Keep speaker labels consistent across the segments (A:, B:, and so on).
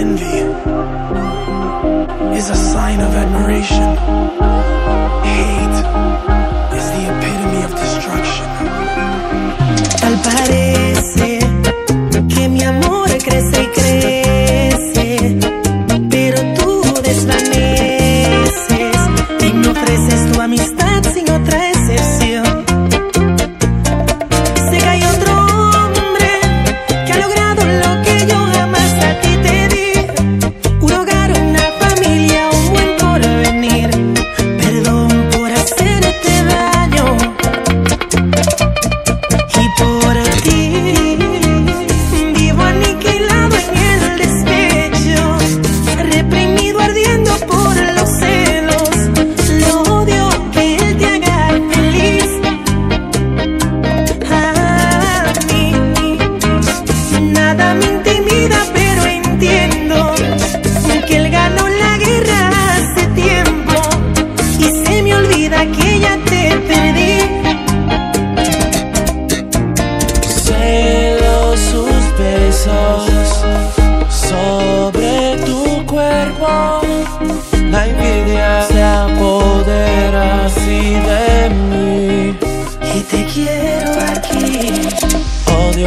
A: Envy is a sign of admiration. Hate is the epitome of destruction.
B: Tal parece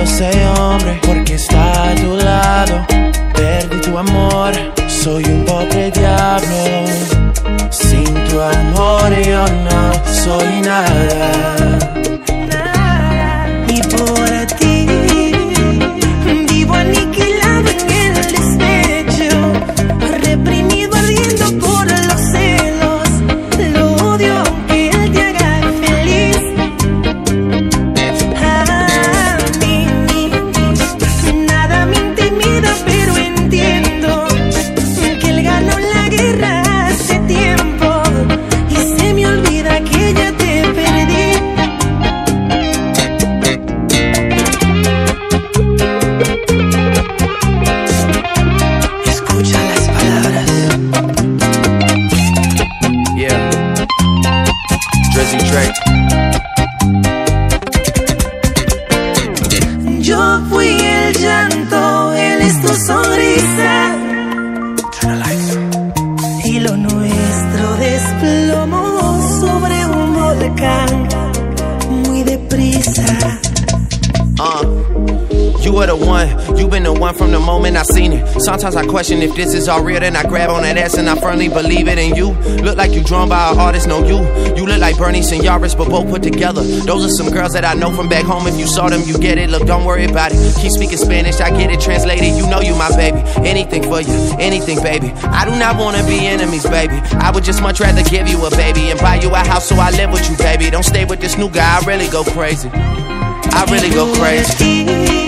B: A
A: ese hombre porque está a tu lado. Perdí tu amor, soy un pobre diablo. Sin tu amor yo no soy nada.
C: Uh, you were the one, you been the one from the moment I seen it. Sometimes I question if this is all real, then I grab on that ass and I firmly believe it. And you look like you drawn by an artist, no you. You look like Bernie and Yaris, but both put together. Those are some girls that I know from back home. If you saw them, you get it. Look, don't worry about it. Keep speaking Spanish, I get it translated. You know. Anything for you, anything, baby. I do not wanna be enemies, baby. I would just much rather give you a baby and buy you a house so I live with you, baby. Don't stay with this new guy, I really go crazy. I really go crazy.